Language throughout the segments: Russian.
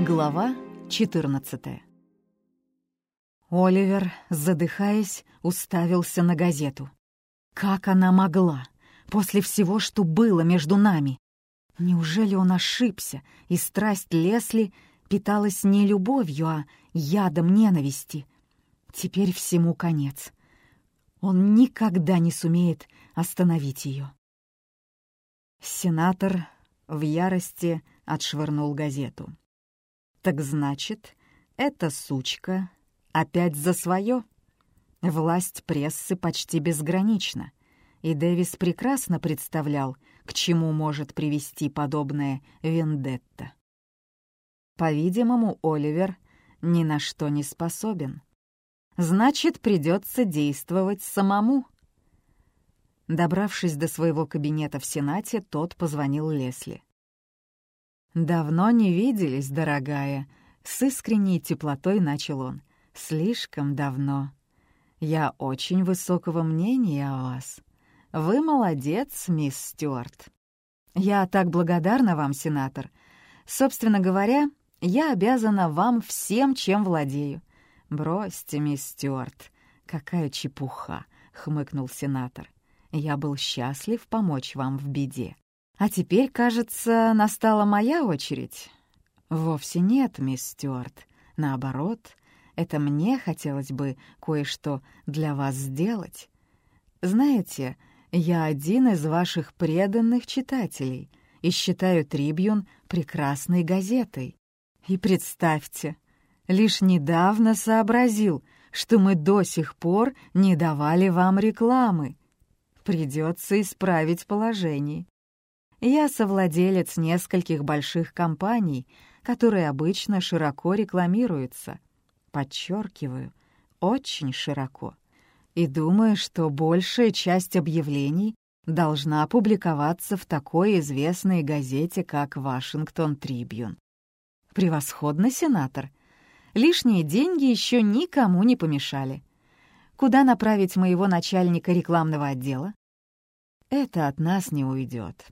Глава 14 Оливер, задыхаясь, уставился на газету. Как она могла, после всего, что было между нами? Неужели он ошибся, и страсть Лесли питалась не любовью, а ядом ненависти? Теперь всему конец. Он никогда не сумеет остановить ее. Сенатор в ярости отшвырнул газету. «Так значит, эта сучка опять за свое?» Власть прессы почти безгранична, и Дэвис прекрасно представлял, к чему может привести подобное вендетта. По-видимому, Оливер ни на что не способен. Значит, придется действовать самому. Добравшись до своего кабинета в Сенате, тот позвонил Лесли. «Давно не виделись, дорогая», — с искренней теплотой начал он. «Слишком давно. Я очень высокого мнения о вас. Вы молодец, мисс Стюарт. Я так благодарна вам, сенатор. Собственно говоря, я обязана вам всем, чем владею. Бросьте, мисс Стюарт, какая чепуха, хмыкнул сенатор. Я был счастлив помочь вам в беде. А теперь, кажется, настала моя очередь. Вовсе нет, мисс Стюарт. Наоборот, это мне хотелось бы кое-что для вас сделать. Знаете, я один из ваших преданных читателей и считаю «Трибьюн» прекрасной газетой. И представьте, лишь недавно сообразил, что мы до сих пор не давали вам рекламы. Придется исправить положение. Я совладелец нескольких больших компаний, которые обычно широко рекламируются. Подчеркиваю, очень широко. И думаю, что большая часть объявлений должна публиковаться в такой известной газете, как «Вашингтон Трибьюн». Превосходно, сенатор. Лишние деньги еще никому не помешали. Куда направить моего начальника рекламного отдела? Это от нас не уйдет.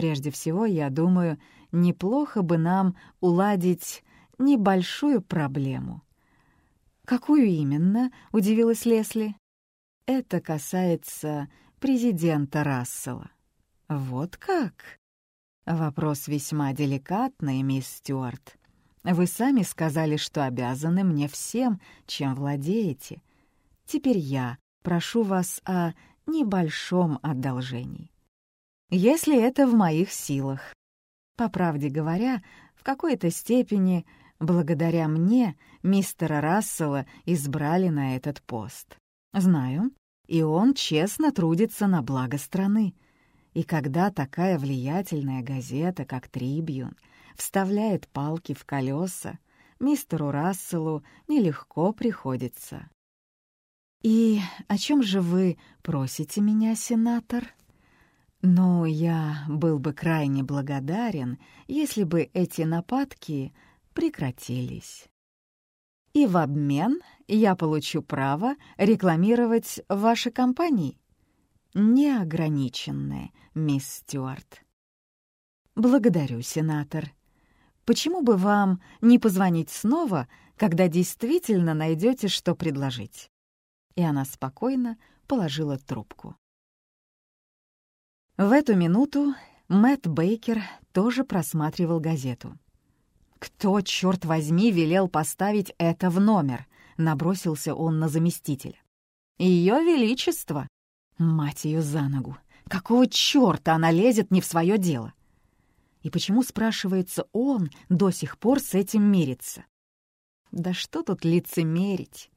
Прежде всего, я думаю, неплохо бы нам уладить небольшую проблему. «Какую именно?» — удивилась Лесли. «Это касается президента Рассела». «Вот как?» «Вопрос весьма деликатный, мисс Стюарт. Вы сами сказали, что обязаны мне всем, чем владеете. Теперь я прошу вас о небольшом одолжении. Если это в моих силах. По правде говоря, в какой-то степени Благодаря мне мистера Рассела избрали на этот пост. Знаю, и он честно трудится на благо страны. И когда такая влиятельная газета, как «Трибьюн», вставляет палки в колеса, мистеру Расселу нелегко приходится. «И о чем же вы просите меня, сенатор?» «Ну, я был бы крайне благодарен, если бы эти нападки прекратились. И в обмен я получу право рекламировать ваши компании. Неограниченное, мисс Стюарт. Благодарю, сенатор. Почему бы вам не позвонить снова, когда действительно найдете, что предложить? И она спокойно положила трубку. В эту минуту Мэтт Бейкер тоже просматривал газету. «Кто, черт возьми, велел поставить это в номер?» — набросился он на заместителя. «Ее Величество!» Мать ее за ногу! Какого черта она лезет не в свое дело? И почему, спрашивается, он до сих пор с этим мирится? Да что тут лицемерить?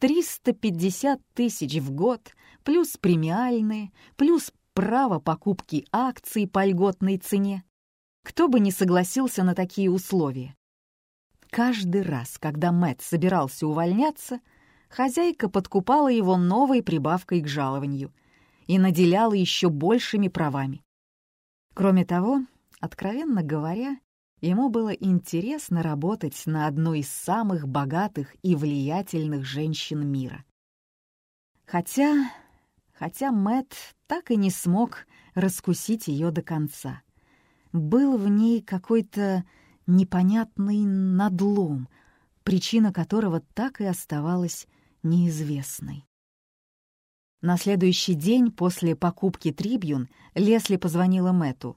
350 тысяч в год, плюс премиальные, плюс право покупки акций по льготной цене. Кто бы не согласился на такие условия? Каждый раз, когда Мэтт собирался увольняться, хозяйка подкупала его новой прибавкой к жалованию и наделяла еще большими правами. Кроме того, откровенно говоря, ему было интересно работать на одной из самых богатых и влиятельных женщин мира. Хотя, хотя Мэтт так и не смог раскусить ее до конца — был в ней какой-то непонятный надлом, причина которого так и оставалась неизвестной. На следующий день после покупки Трибьюн Лесли позвонила Мэту.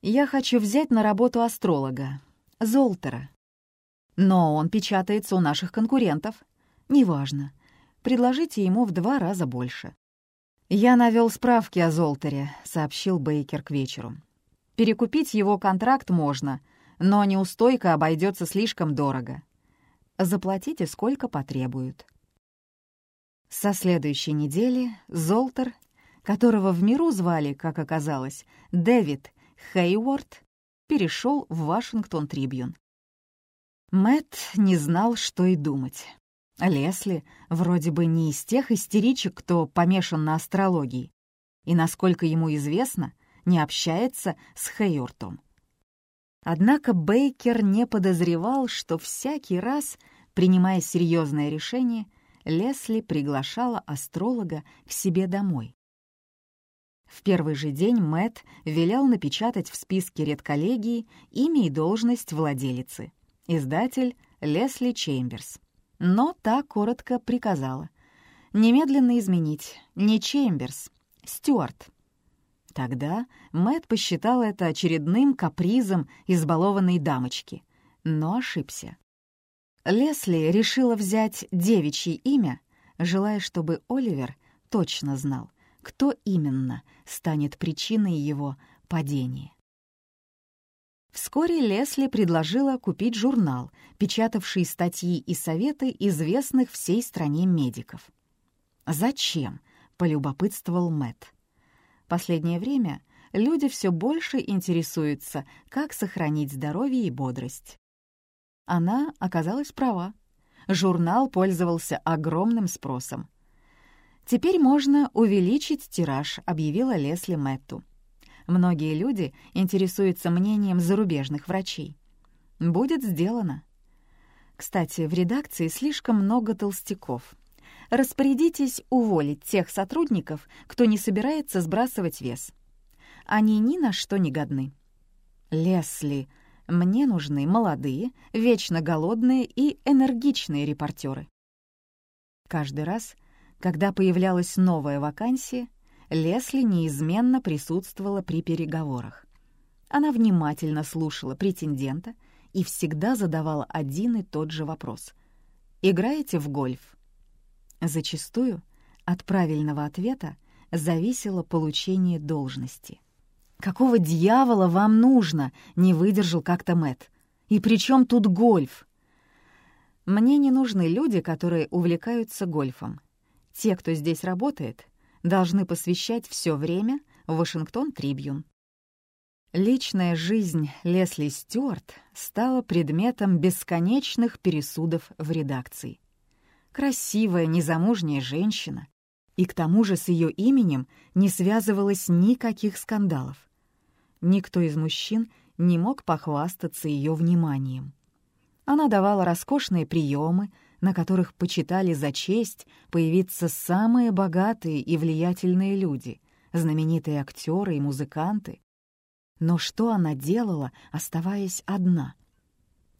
«Я хочу взять на работу астролога, Золтера. Но он печатается у наших конкурентов. Неважно. Предложите ему в два раза больше». «Я навел справки о Золтере», — сообщил Бейкер к вечеру. «Перекупить его контракт можно, но неустойка обойдется слишком дорого. Заплатите, сколько потребуют». Со следующей недели Золтер, которого в миру звали, как оказалось, Дэвид Хейворд, перешел в Вашингтон Трибьюн. Мэт не знал, что и думать. Лесли вроде бы не из тех истеричек, кто помешан на астрологии, и, насколько ему известно, не общается с Хейортом. Однако Бейкер не подозревал, что всякий раз, принимая серьезное решение, Лесли приглашала астролога к себе домой. В первый же день Мэт велел напечатать в списке редколлегии имя и должность владелицы. Издатель Лесли Чемберс. Но та коротко приказала. Немедленно изменить. Не Чемберс, Стюарт. Тогда Мэт посчитал это очередным капризом избалованной дамочки, но ошибся. Лесли решила взять девичье имя, желая, чтобы Оливер точно знал, кто именно станет причиной его падения. Вскоре Лесли предложила купить журнал, печатавший статьи и советы известных всей стране медиков. «Зачем?» — полюбопытствовал Мэтт. Последнее время люди все больше интересуются, как сохранить здоровье и бодрость. Она оказалась права. Журнал пользовался огромным спросом. «Теперь можно увеличить тираж», — объявила Лесли Мэтту. Многие люди интересуются мнением зарубежных врачей. Будет сделано. Кстати, в редакции слишком много толстяков. Распорядитесь уволить тех сотрудников, кто не собирается сбрасывать вес. Они ни на что не годны. Лесли, мне нужны молодые, вечно голодные и энергичные репортеры. Каждый раз, когда появлялась новая вакансия, Лесли неизменно присутствовала при переговорах. Она внимательно слушала претендента и всегда задавала один и тот же вопрос. «Играете в гольф?» Зачастую от правильного ответа зависело получение должности — «Какого дьявола вам нужно?» — не выдержал как-то Мэт. «И при чем тут гольф?» «Мне не нужны люди, которые увлекаются гольфом. Те, кто здесь работает, должны посвящать все время Вашингтон Трибьюн». Личная жизнь Лесли Стюарт стала предметом бесконечных пересудов в редакции. Красивая, незамужняя женщина, и к тому же с ее именем не связывалось никаких скандалов. Никто из мужчин не мог похвастаться ее вниманием. Она давала роскошные приемы, на которых почитали за честь появиться самые богатые и влиятельные люди, знаменитые актеры и музыканты. Но что она делала, оставаясь одна?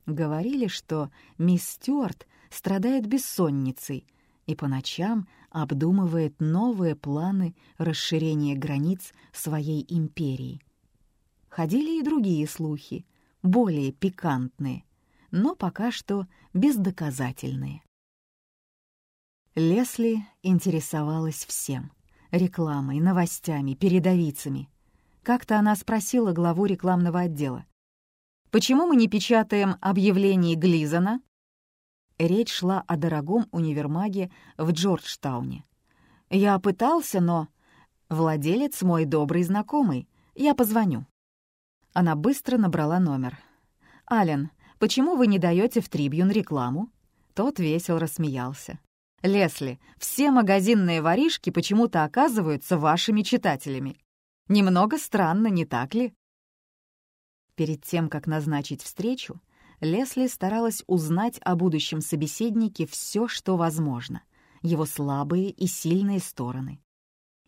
Говорили, что мисс Стюарт страдает бессонницей и по ночам обдумывает новые планы расширения границ своей империи — ходили и другие слухи, более пикантные, но пока что бездоказательные. Лесли интересовалась всем — рекламой, новостями, передовицами. Как-то она спросила главу рекламного отдела. «Почему мы не печатаем объявлений Глизона?» Речь шла о дорогом универмаге в Джорджтауне. «Я пытался, но...» «Владелец мой добрый знакомый. Я позвоню». Она быстро набрала номер. «Ален, почему вы не даете в Трибьюн рекламу?» Тот весело рассмеялся. «Лесли, все магазинные воришки почему-то оказываются вашими читателями. Немного странно, не так ли?» Перед тем, как назначить встречу, Лесли старалась узнать о будущем собеседнике все, что возможно, его слабые и сильные стороны.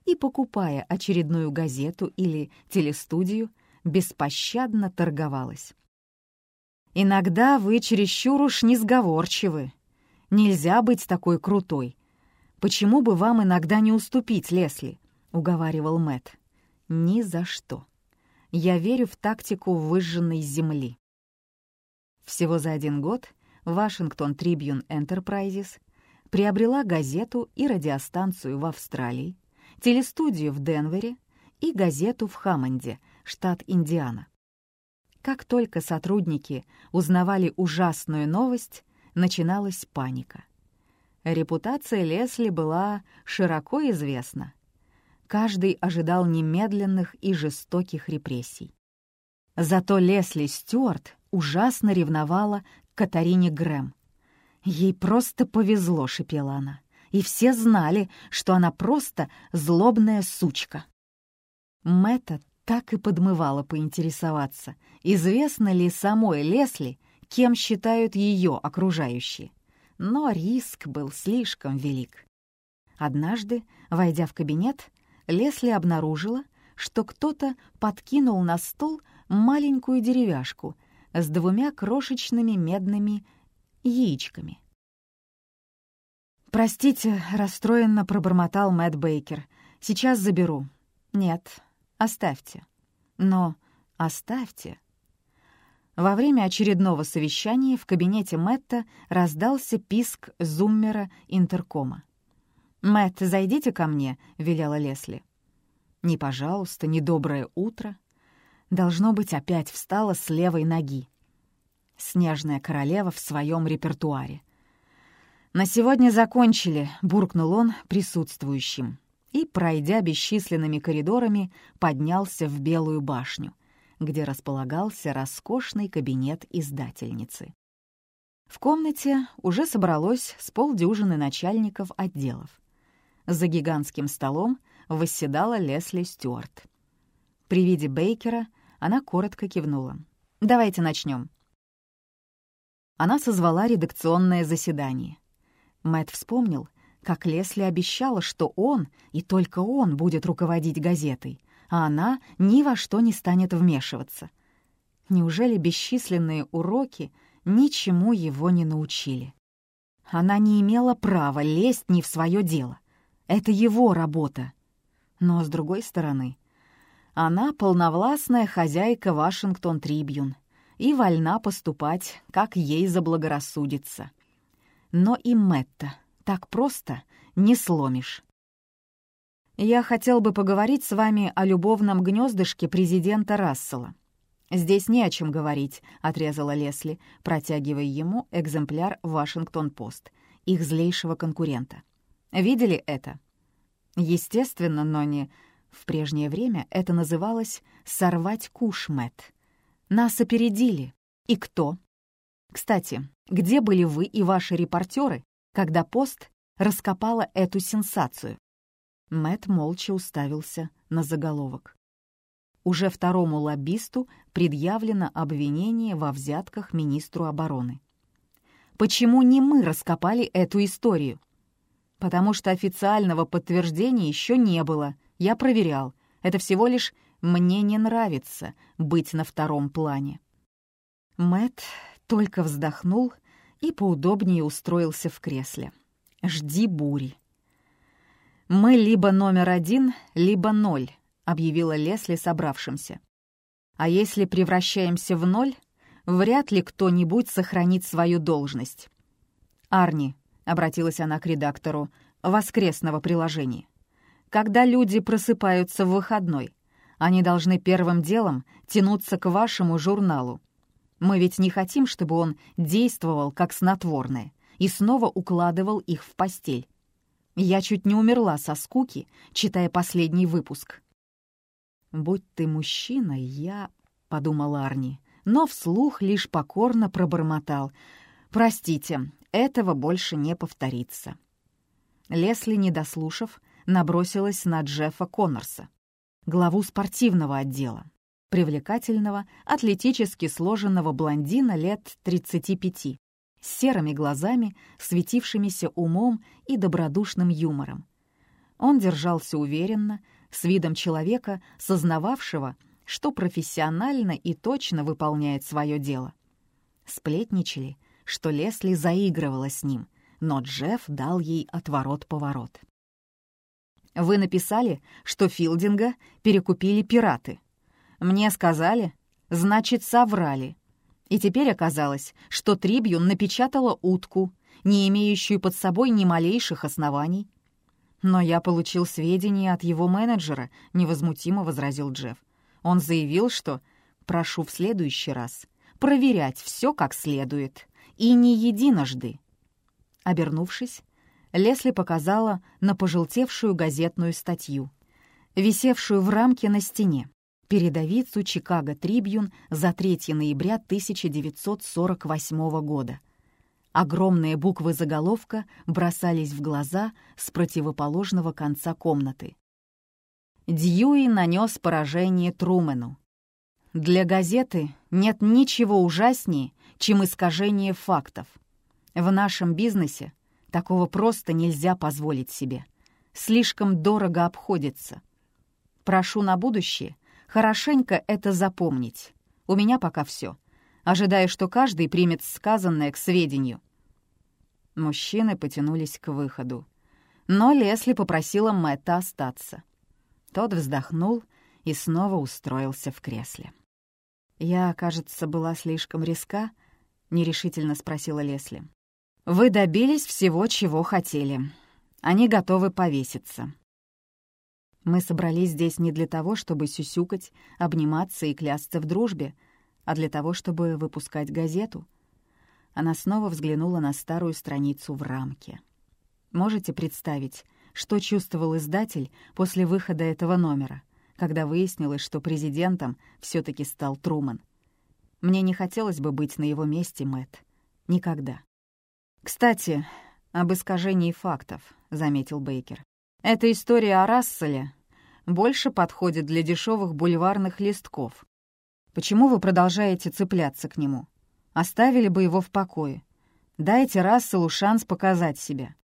И, покупая очередную газету или телестудию, беспощадно торговалась. «Иногда вы чересчур уж несговорчивы. Нельзя быть такой крутой. Почему бы вам иногда не уступить, Лесли?» — уговаривал Мэт. «Ни за что. Я верю в тактику выжженной земли». Всего за один год Вашингтон Tribune Enterprises приобрела газету и радиостанцию в Австралии, телестудию в Денвере и газету в Хаммонде, штат Индиана. Как только сотрудники узнавали ужасную новость, начиналась паника. Репутация Лесли была широко известна. Каждый ожидал немедленных и жестоких репрессий. Зато Лесли Стюарт ужасно ревновала Катарине Грэм. «Ей просто повезло», — шипела она. «И все знали, что она просто злобная сучка». Мэтта так и подмывала поинтересоваться, известно ли самой Лесли, кем считают ее окружающие. Но риск был слишком велик. Однажды, войдя в кабинет, Лесли обнаружила, что кто-то подкинул на стол маленькую деревяшку с двумя крошечными медными яичками. «Простите», — расстроенно пробормотал Мэтт Бейкер. «Сейчас заберу». «Нет, оставьте». «Но оставьте». Во время очередного совещания в кабинете Мэтта раздался писк зуммера интеркома. «Мэтт, зайдите ко мне», — велела Лесли. «Не пожалуйста, не доброе утро». Должно быть, опять встала с левой ноги. Снежная королева в своем репертуаре. «На сегодня закончили», — буркнул он присутствующим и, пройдя бесчисленными коридорами, поднялся в Белую башню, где располагался роскошный кабинет издательницы. В комнате уже собралось с полдюжины начальников отделов. За гигантским столом восседала Лесли Стюарт. При виде Бейкера она коротко кивнула. «Давайте начнем. Она созвала редакционное заседание. Мэт вспомнил, как Лесли обещала, что он, и только он, будет руководить газетой, а она ни во что не станет вмешиваться. Неужели бесчисленные уроки ничему его не научили? Она не имела права лезть не в свое дело. Это его работа. Но, с другой стороны, она полновластная хозяйка Вашингтон Трибьюн и вольна поступать, как ей заблагорассудится. Но и Мэтта так просто не сломишь. Я хотел бы поговорить с вами о любовном гнездышке президента Рассела. «Здесь не о чем говорить», — отрезала Лесли, протягивая ему экземпляр «Вашингтон-Пост», их злейшего конкурента. «Видели это?» Естественно, но не... В прежнее время это называлось «сорвать куш, Мэтт». Нас опередили. И кто? Кстати, где были вы и ваши репортеры, когда пост раскопала эту сенсацию. Мэт молча уставился на заголовок. Уже второму лоббисту предъявлено обвинение во взятках министру обороны. Почему не мы раскопали эту историю? Потому что официального подтверждения еще не было. Я проверял. Это всего лишь «мне не нравится быть на втором плане». Мэт только вздохнул и поудобнее устроился в кресле. «Жди бури». «Мы либо номер один, либо ноль», — объявила Лесли собравшимся. «А если превращаемся в ноль, вряд ли кто-нибудь сохранит свою должность». «Арни», — обратилась она к редактору, воскресного приложения. «Когда люди просыпаются в выходной, они должны первым делом тянуться к вашему журналу, мы ведь не хотим, чтобы он действовал как снотворное и снова укладывал их в постель. Я чуть не умерла со скуки, читая последний выпуск. «Будь ты мужчина, я...» — подумал Арни, но вслух лишь покорно пробормотал. «Простите, этого больше не повторится». Лесли, не дослушав, набросилась на Джеффа Коннорса, главу спортивного отдела привлекательного, атлетически сложенного блондина лет 35, с серыми глазами, светившимися умом и добродушным юмором. Он держался уверенно, с видом человека, сознававшего, что профессионально и точно выполняет свое дело. Сплетничали, что Лесли заигрывала с ним, но Джефф дал ей отворот-поворот. «Вы написали, что Филдинга перекупили пираты. Мне сказали, значит, соврали. И теперь оказалось, что Трибьюн напечатала утку, не имеющую под собой ни малейших оснований. «Но я получил сведения от его менеджера», — невозмутимо возразил Джефф. Он заявил, что «прошу в следующий раз проверять все как следует, и не единожды». Обернувшись, Лесли показала на пожелтевшую газетную статью, висевшую в рамке на стене, передовицу «Чикаго Трибьюн» за 3 ноября 1948 года — Огромные буквы заголовка бросались в глаза с противоположного конца комнаты. Дьюи нанес поражение Трумену. Для газеты нет ничего ужаснее, чем искажение фактов. В нашем бизнесе такого просто нельзя позволить себе. Слишком дорого обходится. Прошу на будущее хорошенько это запомнить. У меня пока все ожидая, что каждый примет сказанное к сведению. Мужчины потянулись к выходу. Но Лесли попросила Мэтта остаться. Тот вздохнул и снова устроился в кресле. «Я, кажется, была слишком резка?» — нерешительно спросила Лесли. «Вы добились всего, чего хотели. Они готовы повеситься». Мы собрались здесь не для того, чтобы сюсюкать, обниматься и клясться в дружбе, а для того, чтобы выпускать газету. Она снова взглянула на старую страницу в рамке. Можете представить, что чувствовал издатель после выхода этого номера, когда выяснилось, что президентом все таки стал Труман? Мне не хотелось бы быть на его месте, Мэт. Никогда. «Кстати, об искажении фактов», — заметил Бейкер. «Эта история о Расселе больше подходит для дешевых бульварных листков. Почему вы продолжаете цепляться к нему? Оставили бы его в покое. Дайте Расселу шанс показать себя».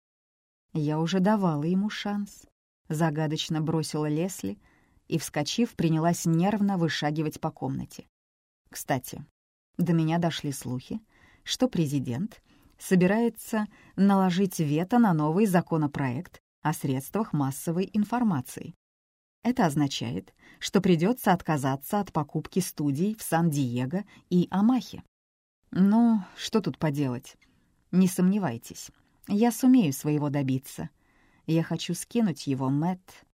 «Я уже давала ему шанс», — загадочно бросила Лесли и, вскочив, принялась нервно вышагивать по комнате. «Кстати, до меня дошли слухи, что президент собирается наложить вето на новый законопроект о средствах массовой информации. Это означает, что придется отказаться от покупки студий в Сан-Диего и Амахе. Ну, что тут поделать? Не сомневайтесь, я сумею своего добиться. Я хочу скинуть его, Мэтт.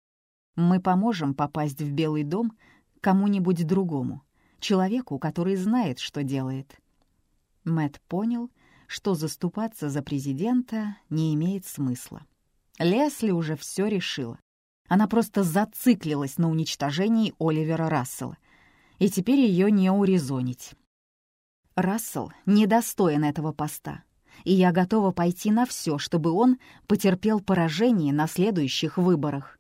Мы поможем попасть в Белый дом кому-нибудь другому, человеку, который знает, что делает. Мэтт понял, что заступаться за президента не имеет смысла. Лесли уже все решила. Она просто зациклилась на уничтожении Оливера Рассела, и теперь ее не урезонить. Рассел недостоин этого поста, и я готова пойти на все, чтобы он потерпел поражение на следующих выборах.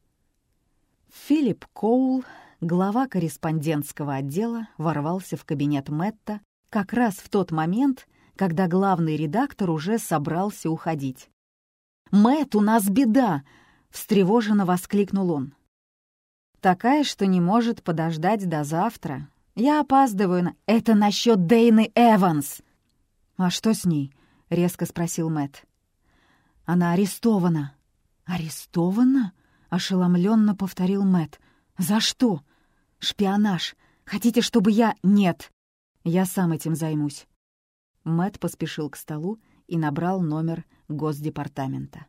Филипп Коул, глава корреспондентского отдела, ворвался в кабинет Мэтта как раз в тот момент, когда главный редактор уже собрался уходить. «Мэтт, у нас беда!» встревоженно воскликнул он. «Такая, что не может подождать до завтра. Я опаздываю на... Это насчет Дейны Эванс!» «А что с ней?» — резко спросил Мэт. «Она арестована». «Арестована?» — ошеломленно повторил Мэт. «За что?» «Шпионаж. Хотите, чтобы я...» «Нет. Я сам этим займусь». Мэт поспешил к столу и набрал номер Госдепартамента.